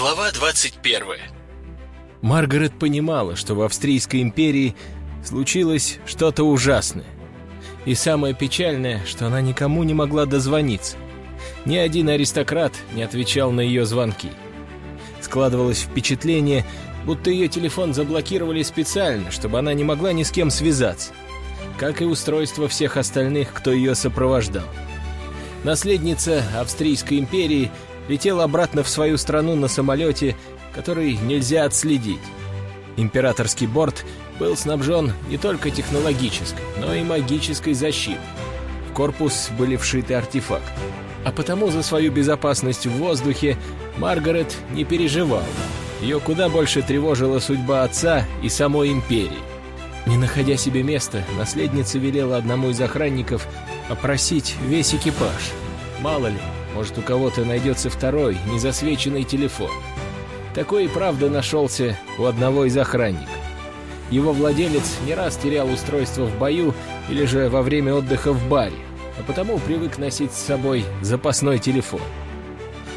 Глава 21 Маргарет понимала, что в Австрийской империи случилось что-то ужасное. И самое печальное, что она никому не могла дозвониться. Ни один аристократ не отвечал на ее звонки. Складывалось впечатление, будто ее телефон заблокировали специально, чтобы она не могла ни с кем связаться, как и устройство всех остальных, кто ее сопровождал. Наследница Австрийской империи летела обратно в свою страну на самолете, который нельзя отследить. Императорский борт был снабжен не только технологической, но и магической защитой. В корпус были вшиты артефакты. А потому за свою безопасность в воздухе Маргарет не переживала. Ее куда больше тревожила судьба отца и самой империи. Не находя себе места, наследница велела одному из охранников опросить весь экипаж. Мало ли, может, у кого-то найдется второй, незасвеченный телефон. Такой и правда нашелся у одного из охранников. Его владелец не раз терял устройство в бою или же во время отдыха в баре, а потому привык носить с собой запасной телефон.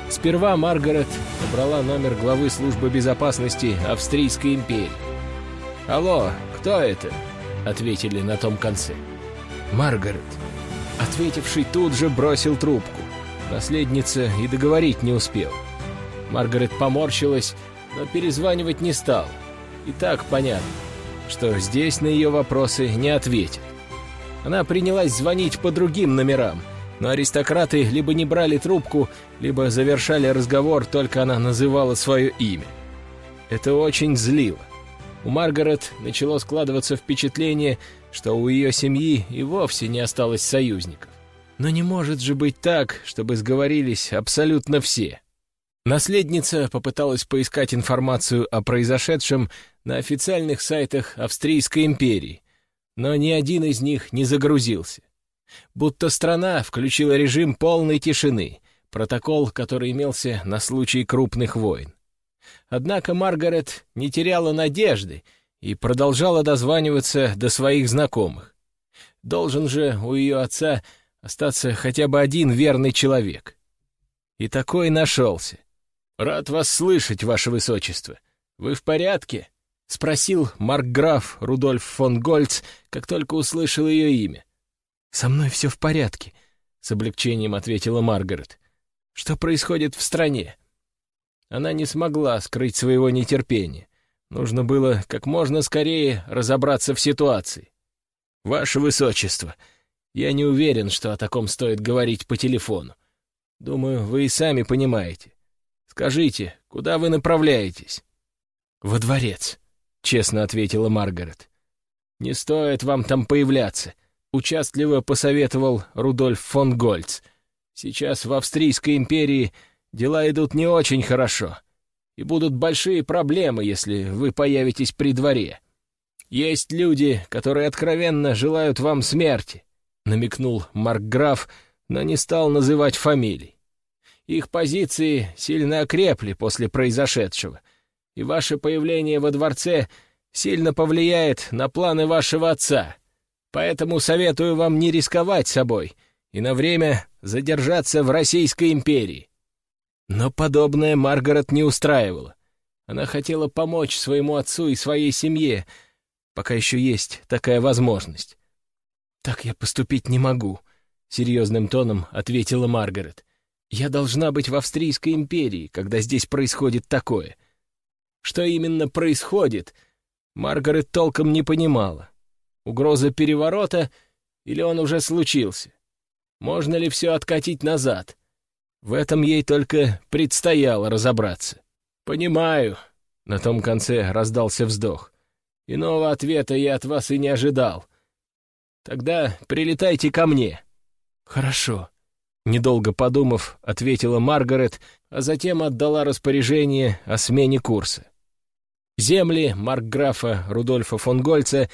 Сперва Маргарет набрала номер главы службы безопасности Австрийской империи. «Алло, кто это?» — ответили на том конце. «Маргарет». Ответивший тут же бросил трубку. Наследница и договорить не успел. Маргарет поморщилась, но перезванивать не стал. И так понятно, что здесь на ее вопросы не ответят. Она принялась звонить по другим номерам, но аристократы либо не брали трубку, либо завершали разговор, только она называла свое имя. Это очень злило. У Маргарет начало складываться впечатление, что у ее семьи и вовсе не осталось союзников. Но не может же быть так, чтобы сговорились абсолютно все. Наследница попыталась поискать информацию о произошедшем на официальных сайтах Австрийской империи, но ни один из них не загрузился. Будто страна включила режим полной тишины, протокол, который имелся на случай крупных войн. Однако Маргарет не теряла надежды и продолжала дозваниваться до своих знакомых. Должен же у ее отца остаться хотя бы один верный человек. И такой нашелся. «Рад вас слышать, ваше высочество. Вы в порядке?» — спросил маркграф Рудольф фон Гольц, как только услышал ее имя. «Со мной все в порядке», — с облегчением ответила Маргарет. «Что происходит в стране?» Она не смогла скрыть своего нетерпения. Нужно было как можно скорее разобраться в ситуации. «Ваше высочество», я не уверен, что о таком стоит говорить по телефону. Думаю, вы и сами понимаете. Скажите, куда вы направляетесь?» «Во дворец», — честно ответила Маргарет. «Не стоит вам там появляться», — участливо посоветовал Рудольф фон Гольц. «Сейчас в Австрийской империи дела идут не очень хорошо, и будут большие проблемы, если вы появитесь при дворе. Есть люди, которые откровенно желают вам смерти, — намекнул Маркграф, но не стал называть фамилий. «Их позиции сильно окрепли после произошедшего, и ваше появление во дворце сильно повлияет на планы вашего отца. Поэтому советую вам не рисковать собой и на время задержаться в Российской империи». Но подобное Маргарет не устраивало. Она хотела помочь своему отцу и своей семье, пока еще есть такая возможность. «Так я поступить не могу», — серьезным тоном ответила Маргарет. «Я должна быть в Австрийской империи, когда здесь происходит такое». Что именно происходит, Маргарет толком не понимала. Угроза переворота или он уже случился? Можно ли все откатить назад? В этом ей только предстояло разобраться. «Понимаю», — на том конце раздался вздох. «Иного ответа я от вас и не ожидал. Тогда прилетайте ко мне». «Хорошо», — недолго подумав, ответила Маргарет, а затем отдала распоряжение о смене курса. Земли маркграфа Рудольфа фон Гольца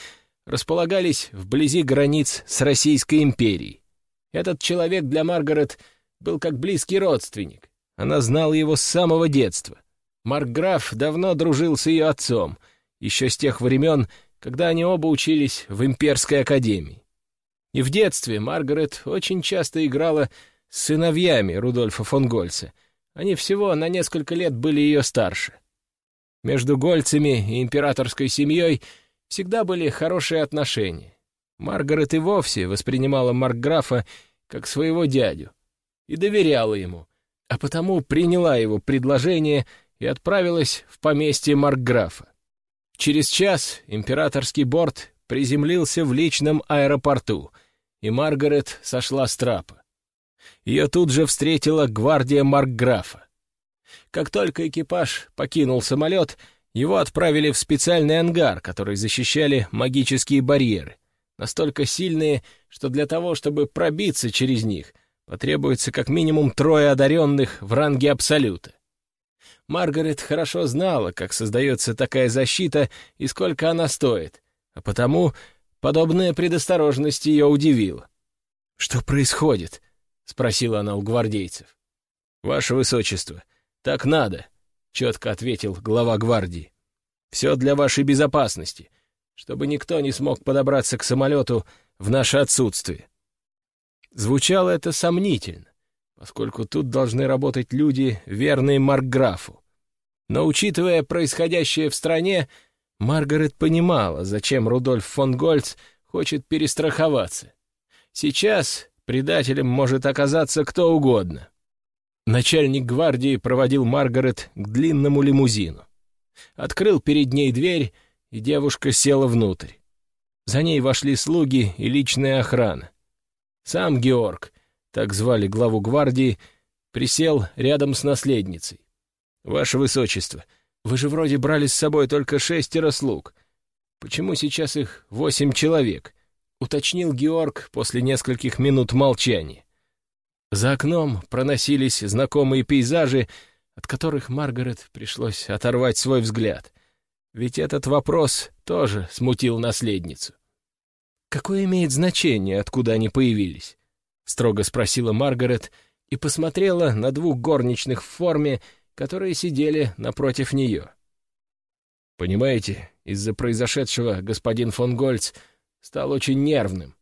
располагались вблизи границ с Российской империей. Этот человек для Маргарет был как близкий родственник. Она знала его с самого детства. Маркграф давно дружил с ее отцом, еще с тех времен, когда они оба учились в имперской академии. И в детстве Маргарет очень часто играла с сыновьями Рудольфа фон Гольца, они всего на несколько лет были ее старше. Между гольцами и императорской семьей всегда были хорошие отношения. Маргарет и вовсе воспринимала Маркграфа как своего дядю и доверяла ему, а потому приняла его предложение и отправилась в поместье Маркграфа. Через час императорский борт приземлился в личном аэропорту, и Маргарет сошла с трапа. Ее тут же встретила гвардия Маркграфа. Как только экипаж покинул самолет, его отправили в специальный ангар, который защищали магические барьеры, настолько сильные, что для того, чтобы пробиться через них, потребуется как минимум трое одаренных в ранге Абсолюта. Маргарет хорошо знала, как создается такая защита и сколько она стоит, а потому подобная предосторожность ее удивила. «Что происходит?» — спросила она у гвардейцев. «Ваше Высочество, так надо», — четко ответил глава гвардии. «Все для вашей безопасности, чтобы никто не смог подобраться к самолету в наше отсутствие». Звучало это сомнительно, поскольку тут должны работать люди, верные Маркграфу. Но, учитывая происходящее в стране, Маргарет понимала, зачем Рудольф фон Гольц хочет перестраховаться. Сейчас предателем может оказаться кто угодно. Начальник гвардии проводил Маргарет к длинному лимузину. Открыл перед ней дверь, и девушка села внутрь. За ней вошли слуги и личная охрана. Сам Георг, так звали главу гвардии, присел рядом с наследницей. «Ваше Высочество, вы же вроде брали с собой только шестеро слуг. Почему сейчас их восемь человек?» — уточнил Георг после нескольких минут молчания. За окном проносились знакомые пейзажи, от которых Маргарет пришлось оторвать свой взгляд. Ведь этот вопрос тоже смутил наследницу. «Какое имеет значение, откуда они появились?» — строго спросила Маргарет и посмотрела на двух горничных в форме, которые сидели напротив нее. «Понимаете, из-за произошедшего господин фон Гольц стал очень нервным.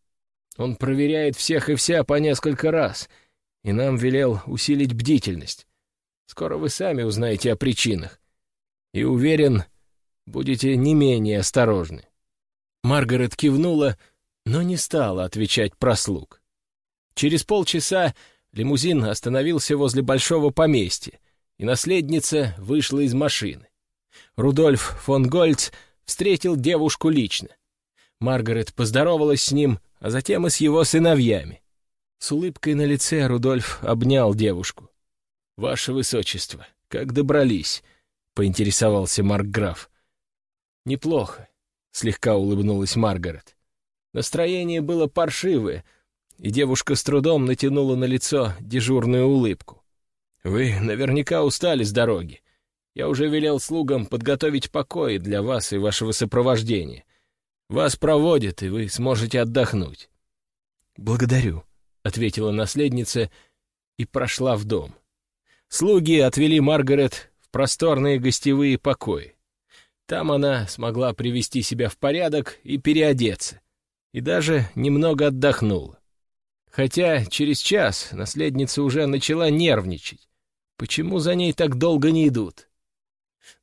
Он проверяет всех и вся по несколько раз, и нам велел усилить бдительность. Скоро вы сами узнаете о причинах. И уверен, будете не менее осторожны». Маргарет кивнула, но не стала отвечать про слуг. Через полчаса лимузин остановился возле большого поместья, и наследница вышла из машины. Рудольф фон Гольц встретил девушку лично. Маргарет поздоровалась с ним, а затем и с его сыновьями. С улыбкой на лице Рудольф обнял девушку. «Ваше Высочество, как добрались?» — поинтересовался Маркграф. «Неплохо», — слегка улыбнулась Маргарет. Настроение было паршивое, и девушка с трудом натянула на лицо дежурную улыбку. «Вы наверняка устали с дороги. Я уже велел слугам подготовить покои для вас и вашего сопровождения. Вас проводят, и вы сможете отдохнуть». «Благодарю», — ответила наследница и прошла в дом. Слуги отвели Маргарет в просторные гостевые покои. Там она смогла привести себя в порядок и переодеться, и даже немного отдохнула. Хотя через час наследница уже начала нервничать. Почему за ней так долго не идут?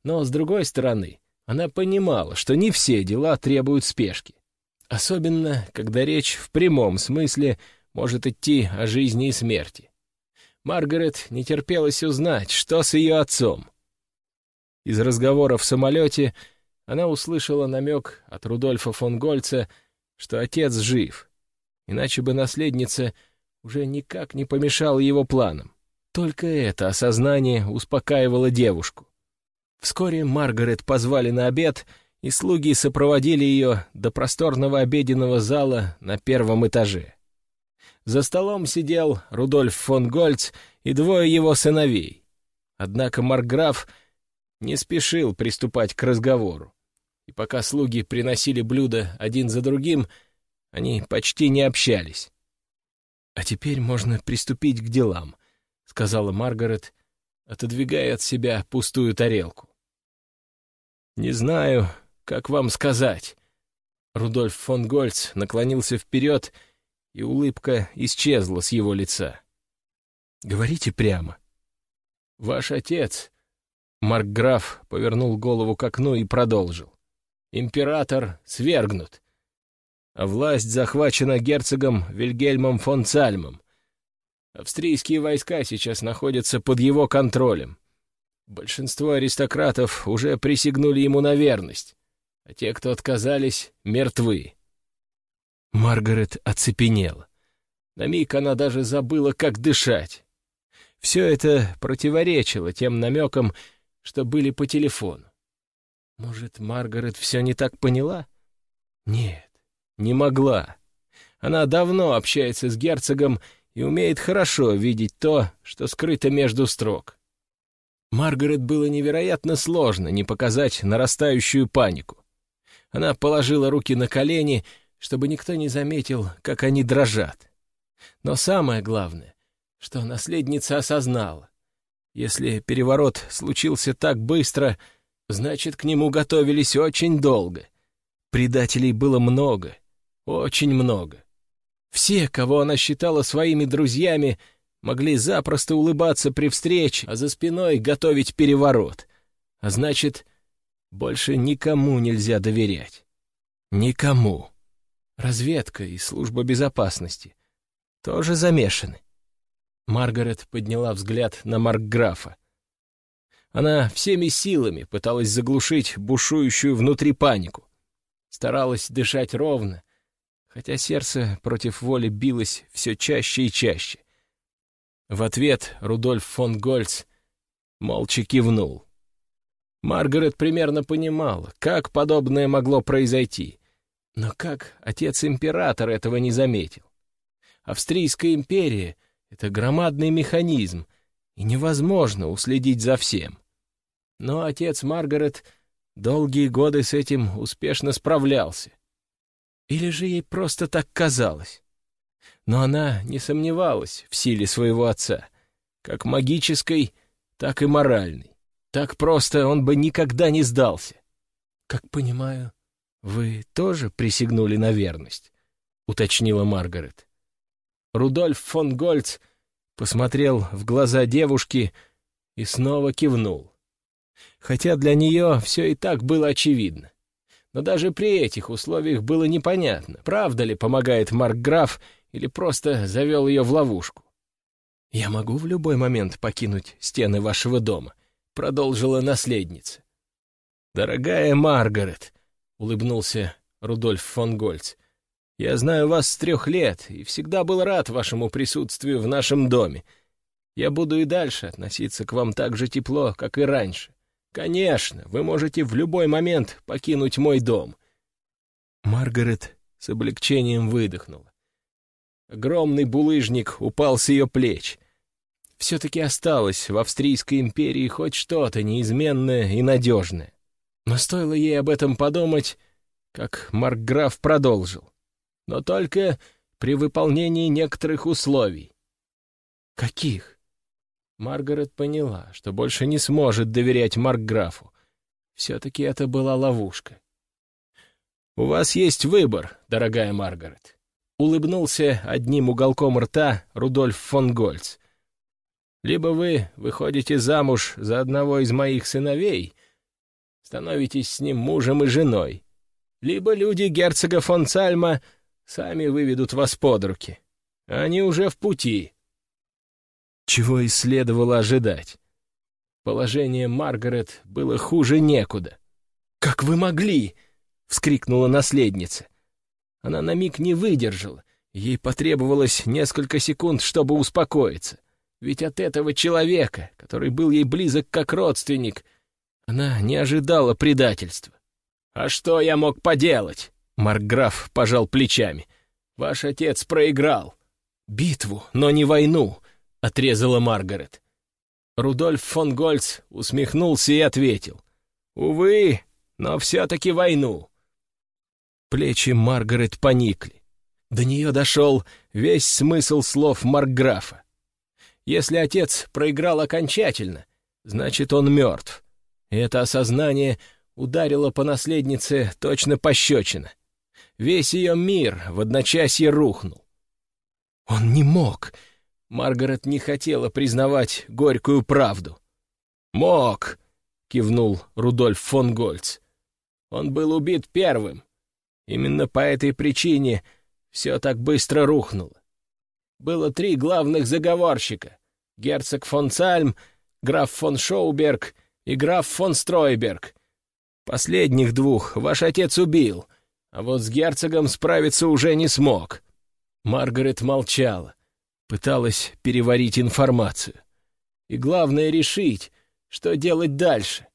Но, с другой стороны, она понимала, что не все дела требуют спешки. Особенно, когда речь в прямом смысле может идти о жизни и смерти. Маргарет не терпелось узнать, что с ее отцом. Из разговора в самолете она услышала намек от Рудольфа фон Гольца, что отец жив, иначе бы наследница уже никак не помешала его планам. Только это осознание успокаивало девушку. Вскоре Маргарет позвали на обед, и слуги сопроводили ее до просторного обеденного зала на первом этаже. За столом сидел Рудольф фон Гольц и двое его сыновей. Однако Маркграф не спешил приступать к разговору. И пока слуги приносили блюда один за другим, они почти не общались. «А теперь можно приступить к делам», — сказала Маргарет, отодвигая от себя пустую тарелку. «Не знаю, как вам сказать». Рудольф фон Гольц наклонился вперед, и улыбка исчезла с его лица. «Говорите прямо». Ваш отец...» Маркграф повернул голову к окну и продолжил. «Император свергнут, власть захвачена герцогом Вильгельмом фон Цальмом. Австрийские войска сейчас находятся под его контролем. Большинство аристократов уже присягнули ему на верность, а те, кто отказались, мертвы. Маргарет оцепенела. На миг она даже забыла, как дышать. Все это противоречило тем намекам, что были по телефону. Может, Маргарет все не так поняла? Нет, не могла. Она давно общается с герцогом и умеет хорошо видеть то, что скрыто между строк. Маргарет было невероятно сложно не показать нарастающую панику. Она положила руки на колени, чтобы никто не заметил, как они дрожат. Но самое главное, что наследница осознала. Если переворот случился так быстро, значит, к нему готовились очень долго. Предателей было много, очень много. Все, кого она считала своими друзьями, могли запросто улыбаться при встрече, а за спиной готовить переворот. А значит, больше никому нельзя доверять. Никому. Разведка и служба безопасности тоже замешаны. Маргарет подняла взгляд на Маркграфа. Она всеми силами пыталась заглушить бушующую внутри панику. Старалась дышать ровно, хотя сердце против воли билось все чаще и чаще. В ответ Рудольф фон Гольц молча кивнул. Маргарет примерно понимала, как подобное могло произойти, но как отец император этого не заметил. Австрийская империя — это громадный механизм, и невозможно уследить за всем. Но отец Маргарет долгие годы с этим успешно справлялся. Или же ей просто так казалось? Но она не сомневалась в силе своего отца, как магической, так и моральной. Так просто он бы никогда не сдался. «Как понимаю, вы тоже присягнули на верность?» — уточнила Маргарет. Рудольф фон Гольц посмотрел в глаза девушки и снова кивнул. Хотя для нее все и так было очевидно. Но даже при этих условиях было непонятно, правда ли помогает Марк Граф или просто завел ее в ловушку. «Я могу в любой момент покинуть стены вашего дома», — продолжила наследница. «Дорогая Маргарет», — улыбнулся Рудольф фон Гольц, — «я знаю вас с трех лет и всегда был рад вашему присутствию в нашем доме. Я буду и дальше относиться к вам так же тепло, как и раньше. «Конечно, вы можете в любой момент покинуть мой дом». Маргарет с облегчением выдохнула. Огромный булыжник упал с ее плеч. Все-таки осталось в Австрийской империи хоть что-то неизменное и надежное. Но стоило ей об этом подумать, как Маркграф продолжил. Но только при выполнении некоторых условий. «Каких?» Маргарет поняла, что больше не сможет доверять Маркграфу. Все-таки это была ловушка. «У вас есть выбор, дорогая Маргарет», — улыбнулся одним уголком рта Рудольф фон Гольц. «Либо вы выходите замуж за одного из моих сыновей, становитесь с ним мужем и женой, либо люди герцога фон Цальма сами выведут вас под руки. Они уже в пути» чего и следовало ожидать. Положение Маргарет было хуже некуда. «Как вы могли?» — вскрикнула наследница. Она на миг не выдержала. Ей потребовалось несколько секунд, чтобы успокоиться. Ведь от этого человека, который был ей близок как родственник, она не ожидала предательства. «А что я мог поделать?» Маркграф пожал плечами. «Ваш отец проиграл. Битву, но не войну отрезала Маргарет. Рудольф фон Гольц усмехнулся и ответил. «Увы, но все-таки войну». Плечи Маргарет поникли. До нее дошел весь смысл слов Маркграфа. Если отец проиграл окончательно, значит, он мертв. Это осознание ударило по наследнице точно пощечина. Весь ее мир в одночасье рухнул. Он не мог, Маргарет не хотела признавать горькую правду. «Мог», — кивнул Рудольф фон Гольц. «Он был убит первым. Именно по этой причине все так быстро рухнуло. Было три главных заговорщика — герцог фон Цальм, граф фон Шоуберг и граф фон Стройберг. Последних двух ваш отец убил, а вот с герцогом справиться уже не смог». Маргарет молчала, пыталась переварить информацию. И главное — решить, что делать дальше.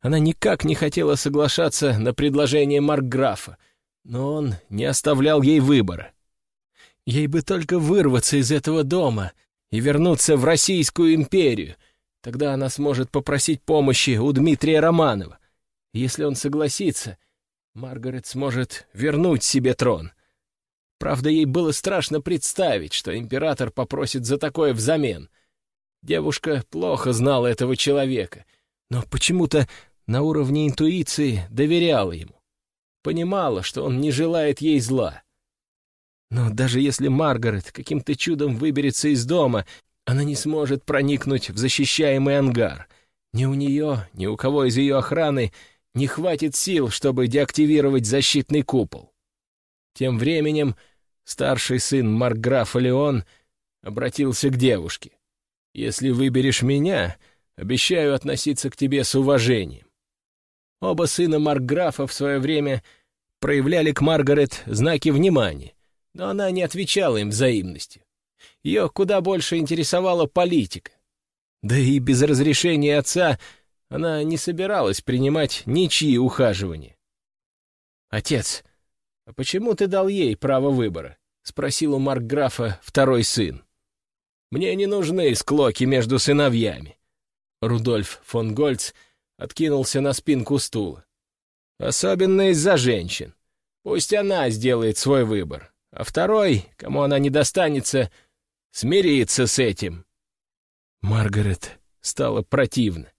Она никак не хотела соглашаться на предложение Маркграфа, но он не оставлял ей выбора. Ей бы только вырваться из этого дома и вернуться в Российскую империю. Тогда она сможет попросить помощи у Дмитрия Романова. Если он согласится, Маргарет сможет вернуть себе трон. Правда, ей было страшно представить, что император попросит за такое взамен. Девушка плохо знала этого человека, но почему-то на уровне интуиции доверяла ему. Понимала, что он не желает ей зла. Но даже если Маргарет каким-то чудом выберется из дома, она не сможет проникнуть в защищаемый ангар. Ни у нее, ни у кого из ее охраны не хватит сил, чтобы деактивировать защитный купол. Тем временем старший сын Маркграфа Леон обратился к девушке. «Если выберешь меня, обещаю относиться к тебе с уважением». Оба сына Маркграфа в свое время проявляли к Маргарет знаки внимания, но она не отвечала им взаимностью. Ее куда больше интересовала политика. Да и без разрешения отца она не собиралась принимать ничьи ухаживания. «Отец, а почему ты дал ей право выбора?» — спросил у Маркграфа второй сын. «Мне не нужны склоки между сыновьями». Рудольф фон Гольц откинулся на спинку стула. «Особенно из-за женщин. Пусть она сделает свой выбор, а второй, кому она не достанется, смирится с этим». Маргарет стало противно.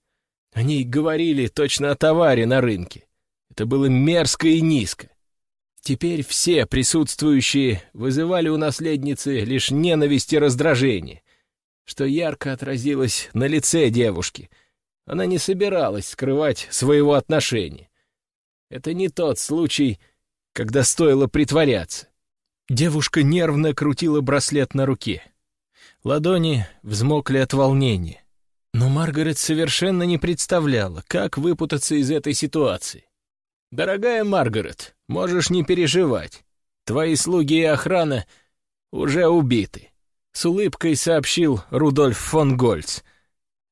Они говорили точно о товаре на рынке. Это было мерзко и низко. Теперь все присутствующие вызывали у наследницы лишь ненависть и раздражение, что ярко отразилось на лице девушки. Она не собиралась скрывать своего отношения. Это не тот случай, когда стоило притворяться. Девушка нервно крутила браслет на руке. Ладони взмокли от волнения. Но Маргарет совершенно не представляла, как выпутаться из этой ситуации. «Дорогая Маргарет, можешь не переживать. Твои слуги и охрана уже убиты», — с улыбкой сообщил Рудольф фон Гольц.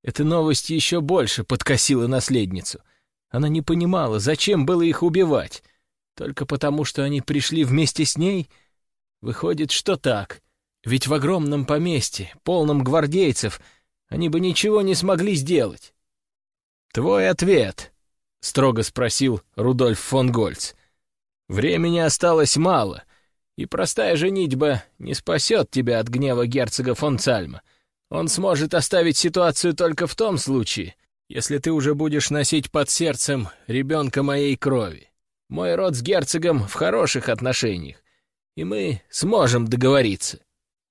Эта новость еще больше подкосила наследницу. Она не понимала, зачем было их убивать. Только потому, что они пришли вместе с ней? Выходит, что так. Ведь в огромном поместье, полном гвардейцев, они бы ничего не смогли сделать. «Твой ответ», — строго спросил Рудольф фон Гольц. «Времени осталось мало, и простая женитьба не спасет тебя от гнева герцога фон Цальма. Он сможет оставить ситуацию только в том случае, если ты уже будешь носить под сердцем ребенка моей крови. Мой род с герцогом в хороших отношениях, и мы сможем договориться».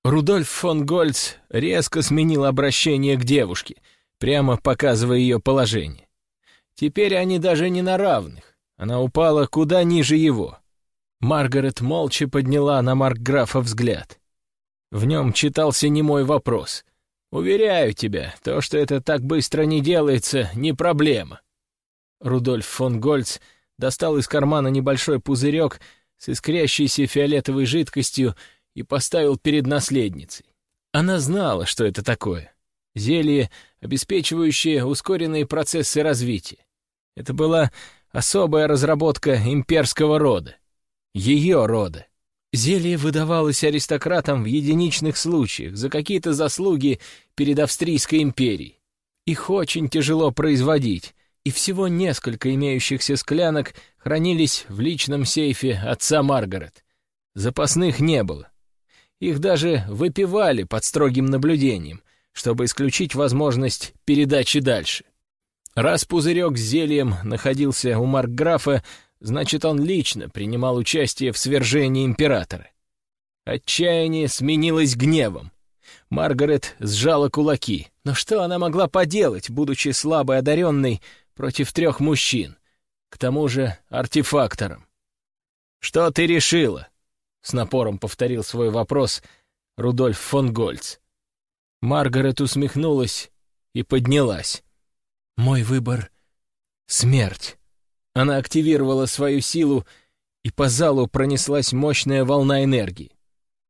Рудольф фон Гольц резко сменил обращение к девушке, прямо показывая ее положение. Теперь они даже не на равных. Она упала куда ниже его. Маргарет молча подняла на Маркграфа взгляд. В нем читался немой вопрос. «Уверяю тебя, то, что это так быстро не делается, не проблема». Рудольф фон Гольц достал из кармана небольшой пузырек с искрящейся фиолетовой жидкостью и поставил перед наследницей. Она знала, что это такое. Зелье, обеспечивающее ускоренные процессы развития. Это была особая разработка имперского рода. Ее рода. Зелье выдавалось аристократам в единичных случаях за какие-то заслуги перед Австрийской империей. Их очень тяжело производить, и всего несколько имеющихся склянок хранились в личном сейфе отца Маргарет. Запасных не было. Их даже выпивали под строгим наблюдением, чтобы исключить возможность передачи дальше. Раз пузырек с зельем находился у Маркграфа, значит, он лично принимал участие в свержении императора. Отчаяние сменилось гневом. Маргарет сжала кулаки. Но что она могла поделать, будучи слабой одаренной против трех мужчин? К тому же артефактором. «Что ты решила?» — с напором повторил свой вопрос Рудольф фон Гольц. Маргарет усмехнулась и поднялась. «Мой выбор — смерть». Она активировала свою силу, и по залу пронеслась мощная волна энергии.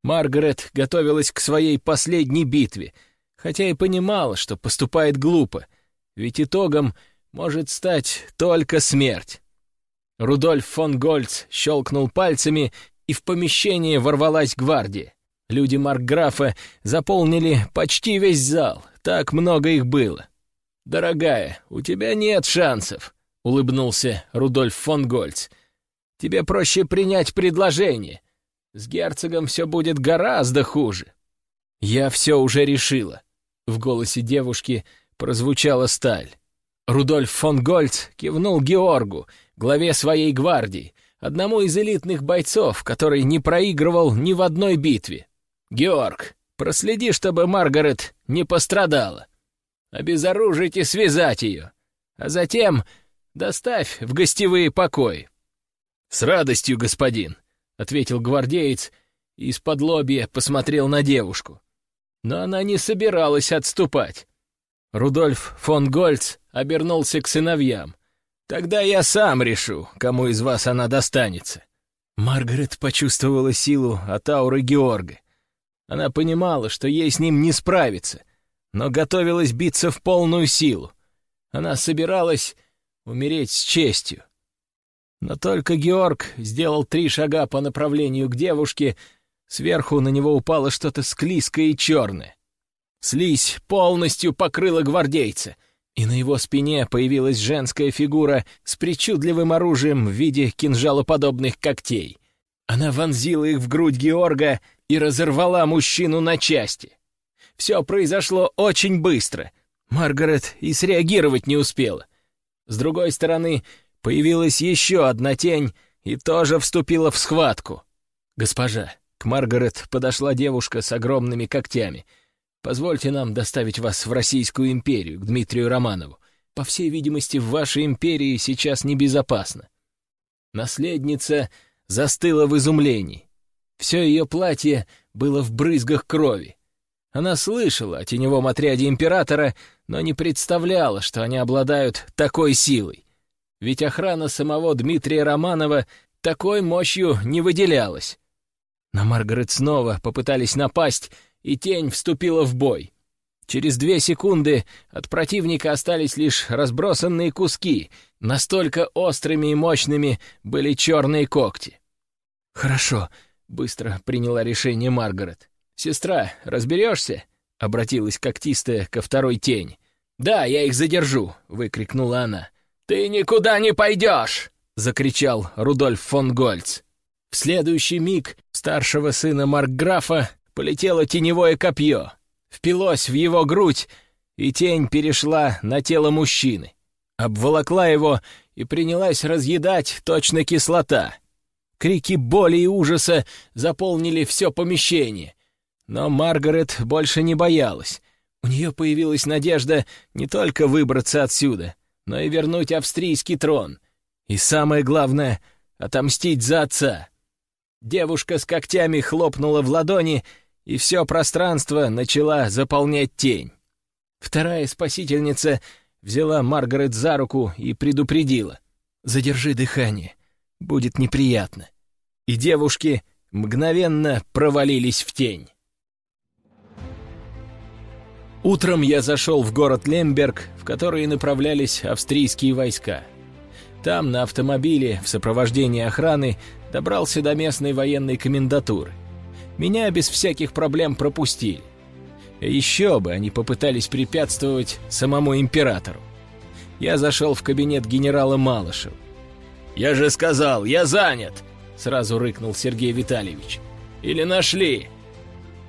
Маргарет готовилась к своей последней битве, хотя и понимала, что поступает глупо, ведь итогом может стать только смерть. Рудольф фон Гольц щелкнул пальцами, и в помещение ворвалась гвардия. Люди Маркграфа заполнили почти весь зал, так много их было. «Дорогая, у тебя нет шансов», — улыбнулся Рудольф фон Гольц. «Тебе проще принять предложение. С герцогом все будет гораздо хуже». «Я все уже решила», — в голосе девушки прозвучала сталь. Рудольф фон Гольц кивнул Георгу, главе своей гвардии, одному из элитных бойцов, который не проигрывал ни в одной битве. «Георг, проследи, чтобы Маргарет не пострадала. Обезоружить и связать ее, а затем доставь в гостевые покои». «С радостью, господин», — ответил гвардеец и из-под лобья посмотрел на девушку. Но она не собиралась отступать. Рудольф фон Гольц обернулся к сыновьям. «Тогда я сам решу, кому из вас она достанется». Маргарет почувствовала силу от ауры Георга. Она понимала, что ей с ним не справиться, но готовилась биться в полную силу. Она собиралась умереть с честью. Но только Георг сделал три шага по направлению к девушке, сверху на него упало что-то склизкое и черное. Слизь полностью покрыла гвардейца, и на его спине появилась женская фигура с причудливым оружием в виде кинжалоподобных когтей. Она вонзила их в грудь Георга и разорвала мужчину на части. Все произошло очень быстро. Маргарет и среагировать не успела. С другой стороны, появилась еще одна тень и тоже вступила в схватку. «Госпожа», к Маргарет подошла девушка с огромными когтями. «Позвольте нам доставить вас в Российскую империю, к Дмитрию Романову. По всей видимости, в вашей империи сейчас небезопасно». Наследница застыла в изумлении. Все ее платье было в брызгах крови. Она слышала о теневом отряде императора, но не представляла, что они обладают такой силой. Ведь охрана самого Дмитрия Романова такой мощью не выделялась. На Маргарет снова попытались напасть, и тень вступила в бой. Через две секунды от противника остались лишь разбросанные куски, настолько острыми и мощными были черные когти. «Хорошо», Быстро приняла решение Маргарет. «Сестра, разберешься?» — обратилась когтистая ко второй тень. «Да, я их задержу!» — выкрикнула она. «Ты никуда не пойдешь!» — закричал Рудольф фон Гольц. В следующий миг старшего сына Маркграфа полетело теневое копье, впилось в его грудь, и тень перешла на тело мужчины. Обволокла его и принялась разъедать точно кислота — Крики боли и ужаса заполнили все помещение. Но Маргарет больше не боялась. У нее появилась надежда не только выбраться отсюда, но и вернуть австрийский трон. И самое главное — отомстить за отца. Девушка с когтями хлопнула в ладони, и все пространство начала заполнять тень. Вторая спасительница взяла Маргарет за руку и предупредила. «Задержи дыхание будет неприятно. И девушки мгновенно провалились в тень. Утром я зашел в город Лемберг, в который направлялись австрийские войска. Там, на автомобиле, в сопровождении охраны, добрался до местной военной комендатуры. Меня без всяких проблем пропустили. Еще бы они попытались препятствовать самому императору. Я зашел в кабинет генерала Малышева. «Я же сказал, я занят!» — сразу рыкнул Сергей Витальевич. «Или нашли?»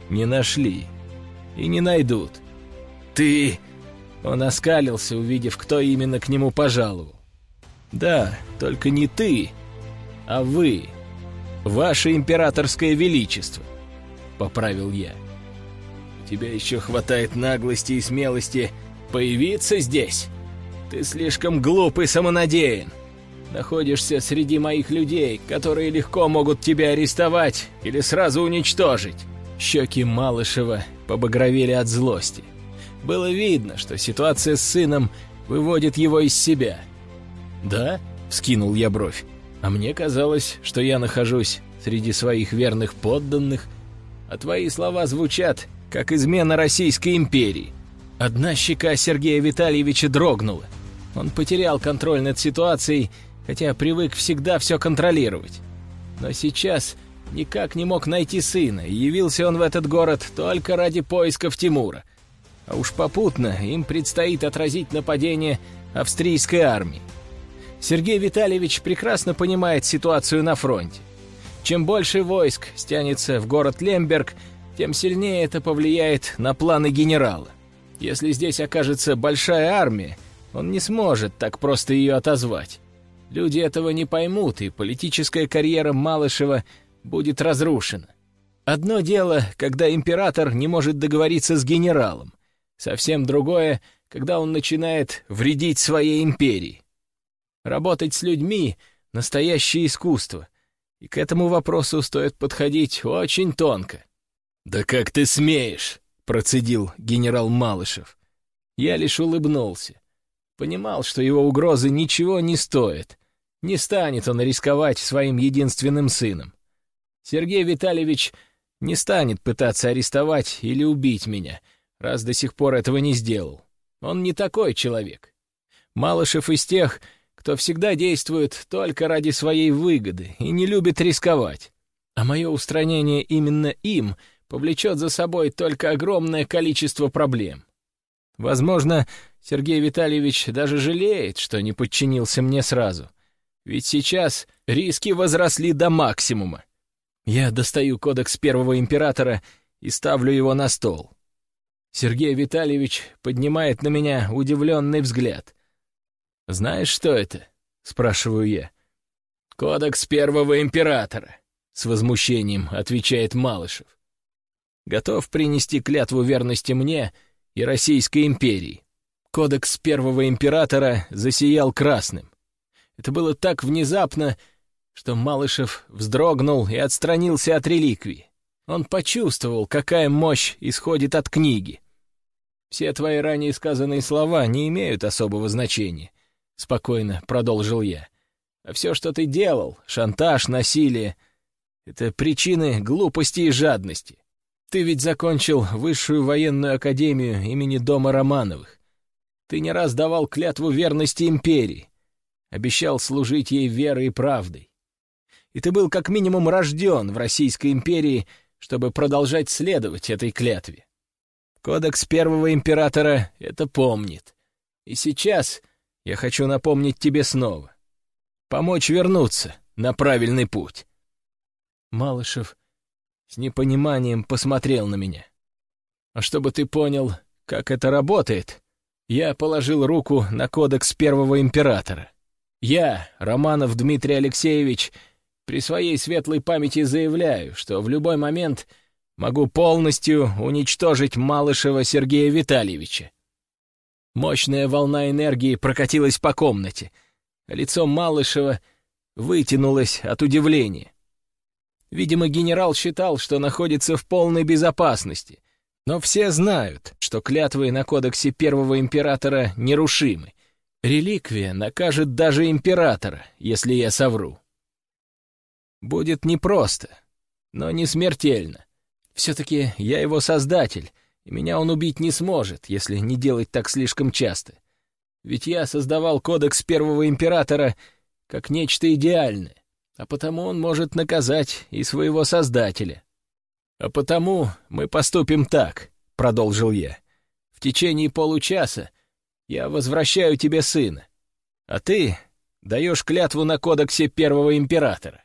«Не нашли. И не найдут. Ты...» Он оскалился, увидев, кто именно к нему пожаловал. «Да, только не ты, а вы. Ваше императорское величество», — поправил я. тебе еще хватает наглости и смелости появиться здесь? Ты слишком глуп и самонадеян. Находишься среди моих людей, которые легко могут тебя арестовать или сразу уничтожить. Щеки Малышева побагровели от злости. Было видно, что ситуация с сыном выводит его из себя. «Да?» — вскинул я бровь. «А мне казалось, что я нахожусь среди своих верных подданных, а твои слова звучат, как измена Российской империи». Одна щека Сергея Витальевича дрогнула. Он потерял контроль над ситуацией, хотя привык всегда все контролировать. Но сейчас никак не мог найти сына, и явился он в этот город только ради поисков Тимура. А уж попутно им предстоит отразить нападение австрийской армии. Сергей Витальевич прекрасно понимает ситуацию на фронте. Чем больше войск стянется в город Лемберг, тем сильнее это повлияет на планы генерала. Если здесь окажется большая армия, он не сможет так просто ее отозвать. Люди этого не поймут, и политическая карьера Малышева будет разрушена. Одно дело, когда император не может договориться с генералом. Совсем другое, когда он начинает вредить своей империи. Работать с людьми — настоящее искусство, и к этому вопросу стоит подходить очень тонко. «Да как ты смеешь!» — процедил генерал Малышев. Я лишь улыбнулся. Понимал, что его угрозы ничего не стоят. Не станет он рисковать своим единственным сыном. Сергей Витальевич не станет пытаться арестовать или убить меня, раз до сих пор этого не сделал. Он не такой человек. Малышев из тех, кто всегда действует только ради своей выгоды и не любит рисковать. А мое устранение именно им повлечет за собой только огромное количество проблем. Возможно, Сергей Витальевич даже жалеет, что не подчинился мне сразу. Ведь сейчас риски возросли до максимума. Я достаю кодекс первого императора и ставлю его на стол. Сергей Витальевич поднимает на меня удивленный взгляд. «Знаешь, что это?» — спрашиваю я. «Кодекс первого императора», — с возмущением отвечает Малышев. «Готов принести клятву верности мне — и Российской империи. Кодекс первого императора засиял красным. Это было так внезапно, что Малышев вздрогнул и отстранился от реликвии. Он почувствовал, какая мощь исходит от книги. «Все твои ранее сказанные слова не имеют особого значения», — спокойно продолжил я. «А все, что ты делал, шантаж, насилие — это причины глупости и жадности. Ты ведь закончил высшую военную академию имени Дома Романовых. Ты не раз давал клятву верности империи, обещал служить ей верой и правдой. И ты был как минимум рожден в Российской империи, чтобы продолжать следовать этой клятве. Кодекс первого императора это помнит. И сейчас я хочу напомнить тебе снова. Помочь вернуться на правильный путь. Малышев с непониманием посмотрел на меня. «А чтобы ты понял, как это работает, я положил руку на кодекс первого императора. Я, Романов Дмитрий Алексеевич, при своей светлой памяти заявляю, что в любой момент могу полностью уничтожить Малышева Сергея Витальевича. Мощная волна энергии прокатилась по комнате, лицо Малышева вытянулось от удивления. Видимо, генерал считал, что находится в полной безопасности. Но все знают, что клятвы на кодексе первого императора нерушимы. Реликвия накажет даже императора, если я совру. Будет непросто, но не смертельно. Все-таки я его создатель, и меня он убить не сможет, если не делать так слишком часто. Ведь я создавал кодекс первого императора как нечто идеальное а потому он может наказать и своего создателя. «А потому мы поступим так», — продолжил я. «В течение получаса я возвращаю тебе сына, а ты даешь клятву на кодексе первого императора.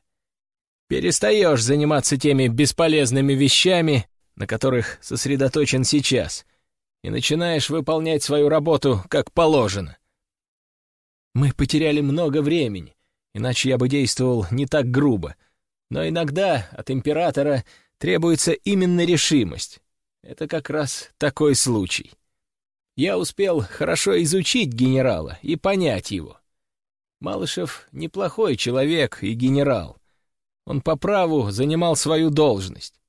Перестаешь заниматься теми бесполезными вещами, на которых сосредоточен сейчас, и начинаешь выполнять свою работу как положено. Мы потеряли много времени, иначе я бы действовал не так грубо. Но иногда от императора требуется именно решимость. это как раз такой случай. Я успел хорошо изучить генерала и понять его. Малышев неплохой человек и генерал. Он по праву занимал свою должность.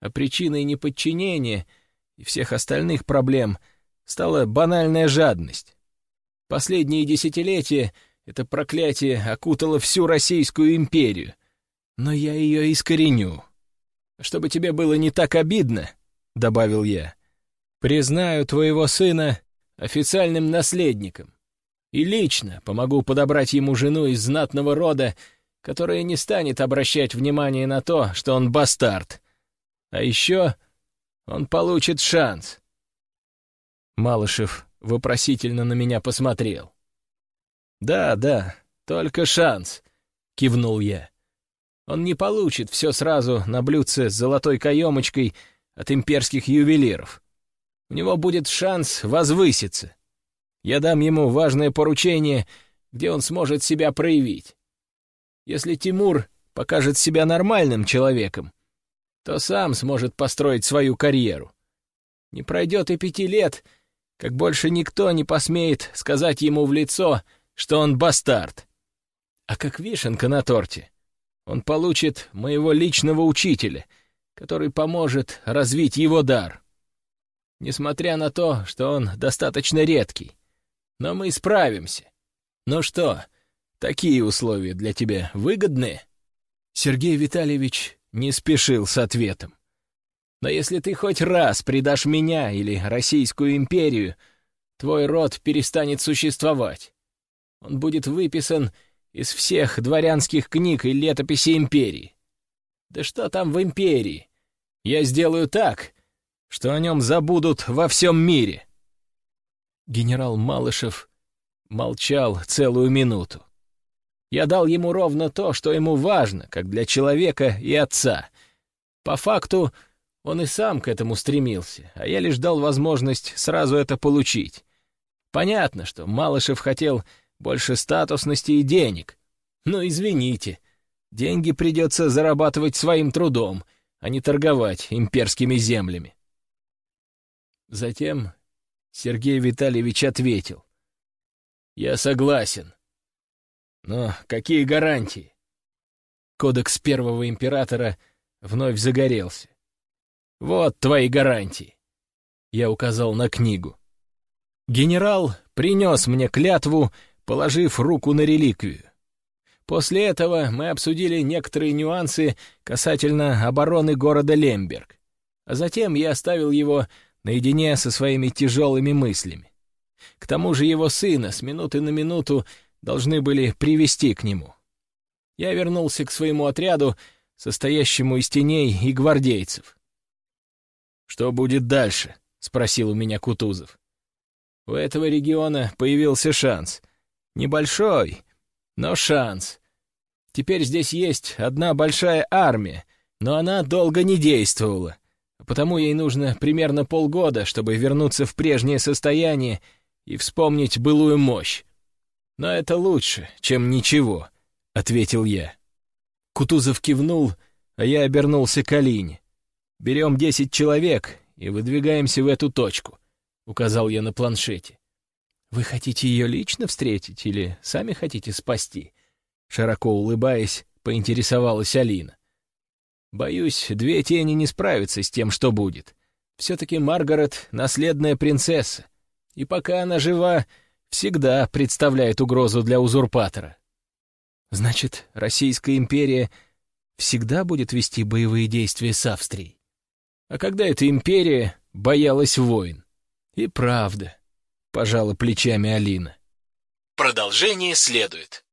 А причиной неподчинения и всех остальных проблем стала банальная жадность. Последние десятилетия это проклятие окутало всю Российскую империю, но я ее искореню. Чтобы тебе было не так обидно, — добавил я, — признаю твоего сына официальным наследником и лично помогу подобрать ему жену из знатного рода, которая не станет обращать внимание на то, что он бастард. А еще он получит шанс. Малышев вопросительно на меня посмотрел. «Да, да, только шанс», — кивнул я. «Он не получит все сразу на блюдце с золотой каемочкой от имперских ювелиров. У него будет шанс возвыситься. Я дам ему важное поручение, где он сможет себя проявить. Если Тимур покажет себя нормальным человеком, то сам сможет построить свою карьеру. Не пройдет и пяти лет, как больше никто не посмеет сказать ему в лицо, что он бастард. А как вишенка на торте, он получит моего личного учителя, который поможет развить его дар. Несмотря на то, что он достаточно редкий. Но мы справимся. Ну что, такие условия для тебя выгодны? Сергей Витальевич не спешил с ответом. Но если ты хоть раз предашь меня или Российскую империю, твой род перестанет существовать. Он будет выписан из всех дворянских книг и летописей империи. Да что там в империи? Я сделаю так, что о нем забудут во всем мире. Генерал Малышев молчал целую минуту. Я дал ему ровно то, что ему важно, как для человека и отца. По факту, он и сам к этому стремился, а я лишь дал возможность сразу это получить. Понятно, что Малышев хотел больше статусности и денег. Но извините, деньги придется зарабатывать своим трудом, а не торговать имперскими землями. Затем Сергей Витальевич ответил. «Я согласен. Но какие гарантии?» Кодекс первого императора вновь загорелся. «Вот твои гарантии!» Я указал на книгу. Генерал принес мне клятву положив руку на реликвию. После этого мы обсудили некоторые нюансы касательно обороны города Лемберг, а затем я оставил его наедине со своими тяжелыми мыслями. К тому же его сына с минуты на минуту должны были привести к нему. Я вернулся к своему отряду, состоящему из теней и гвардейцев. «Что будет дальше?» — спросил у меня Кутузов. У этого региона появился шанс — Небольшой, но шанс. Теперь здесь есть одна большая армия, но она долго не действовала, потому ей нужно примерно полгода, чтобы вернуться в прежнее состояние и вспомнить былую мощь. Но это лучше, чем ничего, — ответил я. Кутузов кивнул, а я обернулся к Алине. «Берем десять человек и выдвигаемся в эту точку», — указал я на планшете. «Вы хотите ее лично встретить или сами хотите спасти?» Широко улыбаясь, поинтересовалась Алина. «Боюсь, две тени не справятся с тем, что будет. Все-таки Маргарет — наследная принцесса, и пока она жива, всегда представляет угрозу для узурпатора. Значит, Российская империя всегда будет вести боевые действия с Австрией. А когда эта империя боялась войн? И правда, пожала плечами Алина. Продолжение следует.